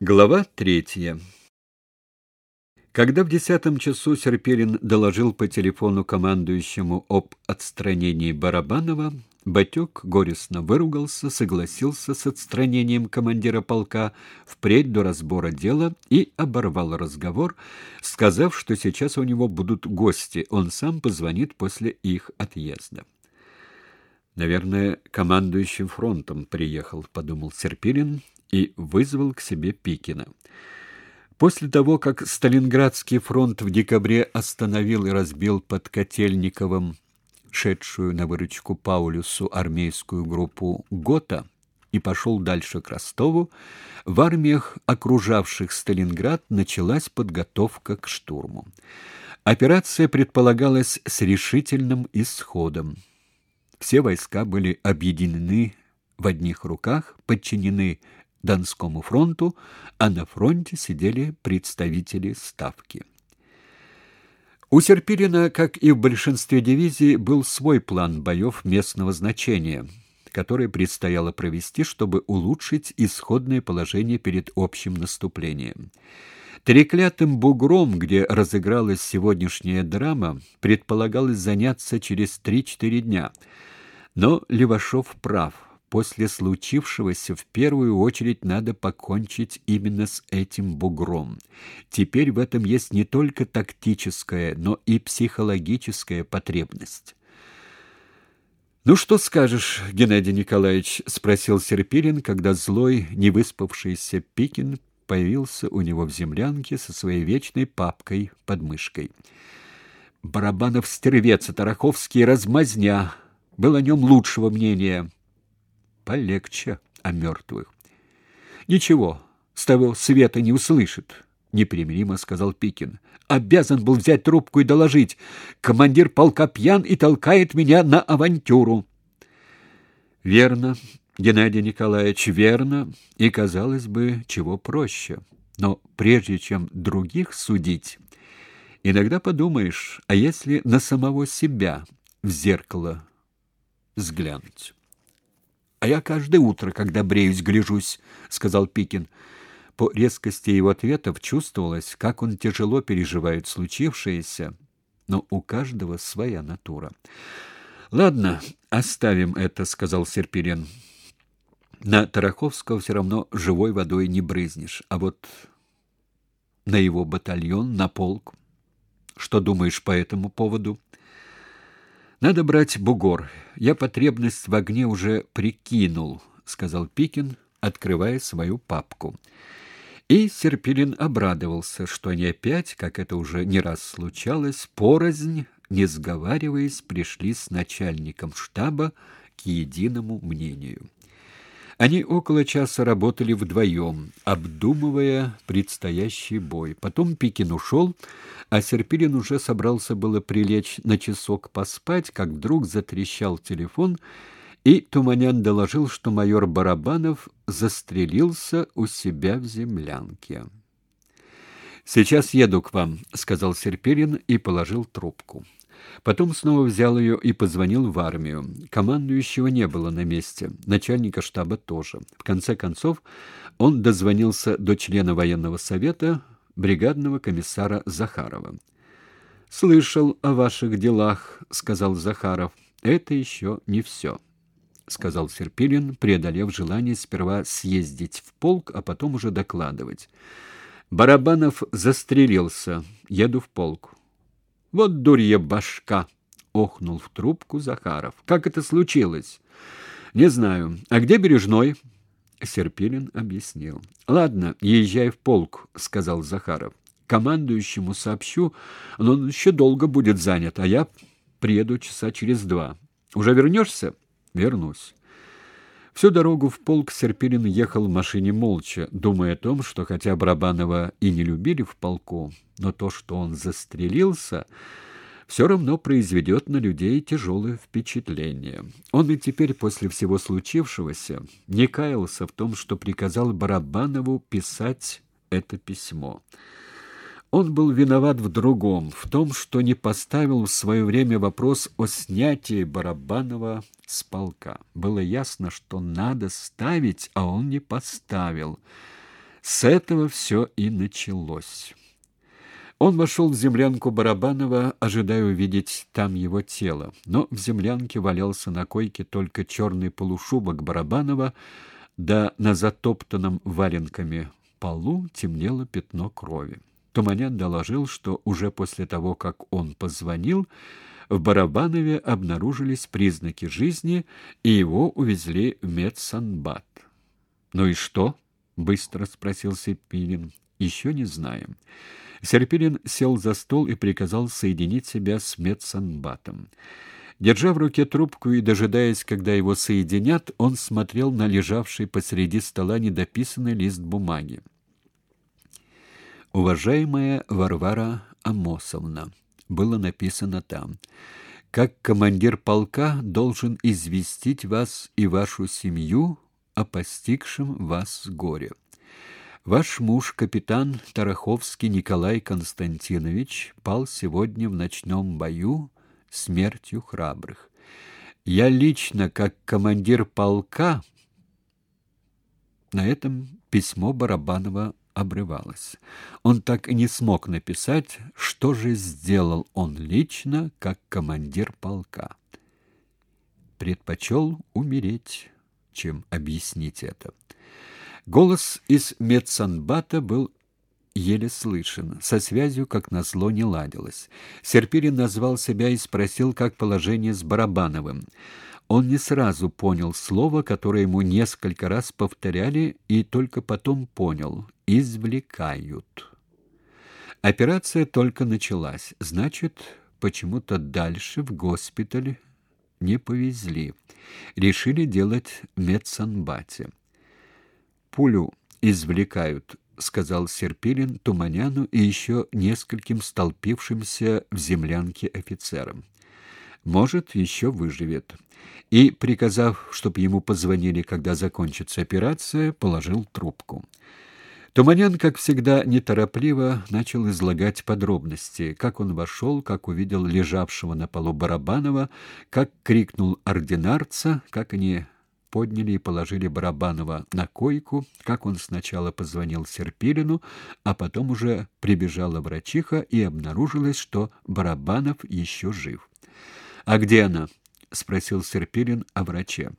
Глава третья. Когда в десятом часу Серпилин доложил по телефону командующему об отстранении Барабанова, Батюк горестно выругался, согласился с отстранением командира полка впредь до разбора дела и оборвал разговор, сказав, что сейчас у него будут гости, он сам позвонит после их отъезда. «Наверное, командующим фронтом приехал», — подумал Серпилин, — и вызвал к себе Пикина. После того, как Сталинградский фронт в декабре остановил и разбил под Котельниковым шедшую на выручку Паулюсу армейскую группу ГОТА и пошел дальше к Ростову, в армиях, окружавших Сталинград, началась подготовка к штурму. Операция предполагалась с решительным исходом. Все войска были объединены в одних руках, подчинены Донскому фронту, а на фронте сидели представители ставки. У Серпилина, как и в большинстве дивизий, был свой план боев местного значения, который предстояло провести, чтобы улучшить исходное положение перед общим наступлением. Треклятым бугром, где разыгралась сегодняшняя драма, предполагалось заняться через 3-4 дня. Но Левашов прав после случившегося в первую очередь надо покончить именно с этим бугром. Теперь в этом есть не только тактическая, но и психологическая потребность. «Ну что скажешь, Геннадий Николаевич?» — спросил Серпирин, когда злой, невыспавшийся Пикин появился у него в землянке со своей вечной папкой под мышкой. «Барабанов стервец, Тараховский размазня. Был о нем лучшего мнения полегче о мертвых. Ничего, с того света не услышит, непримиримо сказал Пикин. Обязан был взять трубку и доложить. Командир полка пьян и толкает меня на авантюру. Верно, Геннадий Николаевич, верно, и казалось бы, чего проще. Но прежде чем других судить, иногда подумаешь, а если на самого себя в зеркало взглянуть? А я каждое утро, когда бреюсь, гляжусь, сказал Пикин. По резкости его ответов чувствовалось, как он тяжело переживает случившееся, но у каждого своя натура. Ладно, оставим это, сказал Серпирин. На Тараховского все равно живой водой не брызнешь, а вот на его батальон, на полк. Что думаешь по этому поводу? Надо брать бугор. Я потребность в огне уже прикинул, сказал Пикин, открывая свою папку. И Серпилин обрадовался, что они опять, как это уже не раз случалось, порознь, не сговариваясь, пришли с начальником штаба к единому мнению. Они около часа работали вдвоем, обдумывая предстоящий бой. Потом Пикин ушел, а Серпилин уже собрался было прилечь на часок поспать, как вдруг затрещал телефон, и Туманян доложил, что майор Барабанов застрелился у себя в землянке. «Сейчас еду к вам», — сказал Серпилин и положил трубку. Потом снова взял ее и позвонил в армию. Командующего не было на месте, начальника штаба тоже. В конце концов, он дозвонился до члена военного совета, бригадного комиссара Захарова. «Слышал о ваших делах», — сказал Захаров. «Это еще не все», — сказал Серпилин, преодолев желание сперва съездить в полк, а потом уже докладывать. «Барабанов застрелился. Еду в полк. Вот дурья башка, охнул в трубку Захаров. Как это случилось? Не знаю. А где Бережной? Серпилин объяснил. Ладно, езжай в полк, сказал Захаров. Командующему сообщу, но он еще долго будет занят, а я приеду часа через два. Уже вернешься?» Вернусь. Всю дорогу в полк Серпилин ехал в машине молча, думая о том, что хотя Барабанова и не любили в полку, но то, что он застрелился, все равно произведет на людей тяжелое впечатление. Он и теперь после всего случившегося не каялся в том, что приказал Барабанову писать это письмо. Он был виноват в другом, в том, что не поставил в свое время вопрос о снятии Барабанова с полка. Было ясно, что надо ставить, а он не поставил. С этого все и началось. Он вошел в землянку Барабанова, ожидая увидеть там его тело, но в землянке валялся на койке только черный полушубок Барабанова, да на затоптанном валенками полу темнело пятно крови. Туманян доложил, что уже после того, как он позвонил, в Барабанове обнаружились признаки жизни, и его увезли в медсанбат. «Ну и что?» — быстро спросил Сепилин. «Еще не знаем». Серпилин сел за стол и приказал соединить себя с медсанбатом. Держа в руке трубку и дожидаясь, когда его соединят, он смотрел на лежавший посреди стола недописанный лист бумаги. «Уважаемая Варвара Амосовна», — было написано там, — «как командир полка должен известить вас и вашу семью о постигшем вас горе». Ваш муж, капитан Тараховский Николай Константинович, пал сегодня в ночном бою смертью храбрых. Я лично, как командир полка, на этом письмо Барабанова обрывалось. Он так и не смог написать, что же сделал он лично, как командир полка. Предпочел умереть, чем объяснить это. Голос из медсанбата был еле слышен. Со связью, как назло, не ладилось. Серпирин назвал себя и спросил, как положение с Барабановым. Он не сразу понял слово, которое ему несколько раз повторяли, и только потом понял — «извлекают». Операция только началась, значит, почему-то дальше в госпиталь не повезли. Решили делать медсанбате пулю извлекают, сказал Серпилин Туманяну и еще нескольким столпившимся в землянке офицерам. Может, еще выживет. И, приказав, чтобы ему позвонили, когда закончится операция, положил трубку. Туманян, как всегда, неторопливо начал излагать подробности, как он вошел, как увидел лежавшего на полу Барабанова, как крикнул ординарца, как они подняли и положили Барабанова на койку, как он сначала позвонил Серпилину, а потом уже прибежала врачиха и обнаружилось, что Барабанов еще жив. «А где она?» — спросил Серпилин о враче.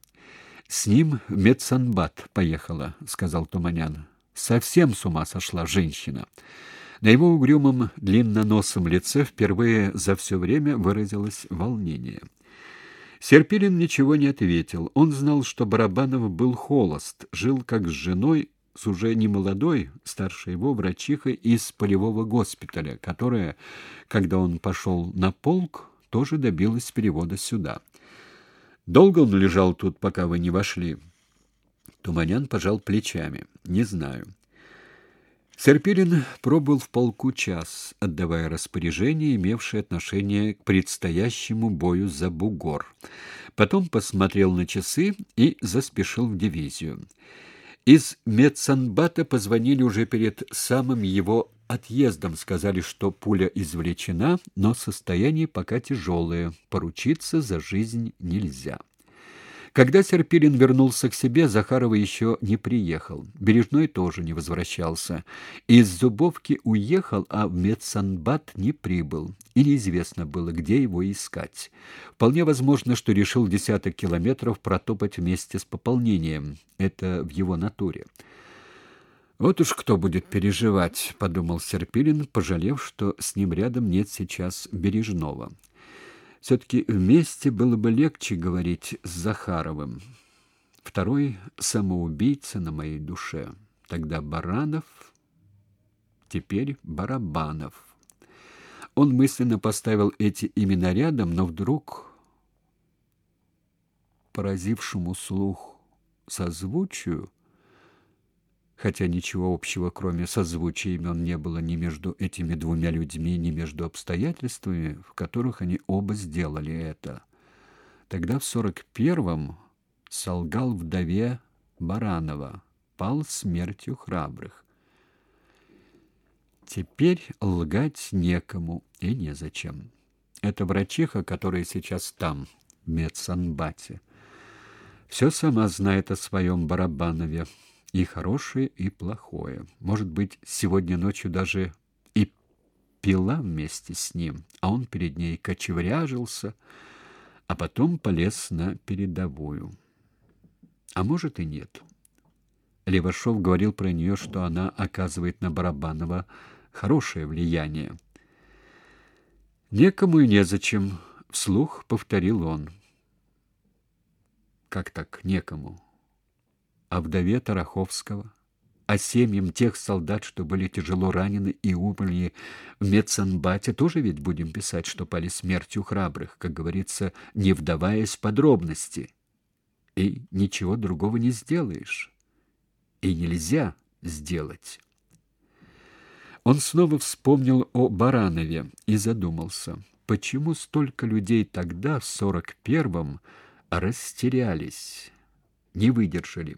«С ним медсанбат поехала», — сказал Туманян. «Совсем с ума сошла женщина». На его угрюмом длинноносом лице впервые за все время выразилось волнение. Серпилин ничего не ответил. Он знал, что Барабанов был холост, жил как с женой, с уже не молодой, старше его врачихой из полевого госпиталя, которая, когда он пошел на полк, тоже добилась перевода сюда. Долго он лежал тут, пока вы не вошли? Туманян пожал плечами. Не знаю. Серпилин пробыл в полку час, отдавая распоряжения, имевшие отношение к предстоящему бою за бугор. Потом посмотрел на часы и заспешил в дивизию. Из медсанбата позвонили уже перед самым его отъездом, сказали, что пуля извлечена, но состояние пока тяжелое, поручиться за жизнь нельзя. Когда Серпилин вернулся к себе, Захарова еще не приехал. Бережной тоже не возвращался. Из Зубовки уехал, а в медсанбат не прибыл. И неизвестно было, где его искать. Вполне возможно, что решил десяток километров протопать вместе с пополнением. Это в его натуре. «Вот уж кто будет переживать», — подумал Серпилин, пожалев, что с ним рядом нет сейчас Бережного. Все-таки вместе было бы легче говорить с Захаровым. Второй самоубийца на моей душе. Тогда Баранов, теперь Барабанов. Он мысленно поставил эти имена рядом, но вдруг поразившему слух созвучию хотя ничего общего, кроме созвучия имен, не было ни между этими двумя людьми, ни между обстоятельствами, в которых они оба сделали это. Тогда в сорок первом солгал вдове Баранова, пал смертью храбрых. Теперь лгать некому и незачем. Это врачиха, которая сейчас там, в медсанбате. Все сама знает о своем Барабанове и хорошее, и плохое. Может быть, сегодня ночью даже и пила вместе с ним, а он перед ней кочевряжился, а потом полез на передовую. А может и нет. Левашов говорил про нее, что она оказывает на Барабанова хорошее влияние. «Некому и незачем», — вслух повторил он. «Как так некому?» «А вдове Тараховского?» а семьям тех солдат, что были тяжело ранены и умерли в медсанбате, тоже ведь будем писать, что пали смертью храбрых, как говорится, не вдаваясь в подробности. И ничего другого не сделаешь. И нельзя сделать. Он снова вспомнил о Баранове и задумался, почему столько людей тогда, в сорок первом, растерялись, не выдержали.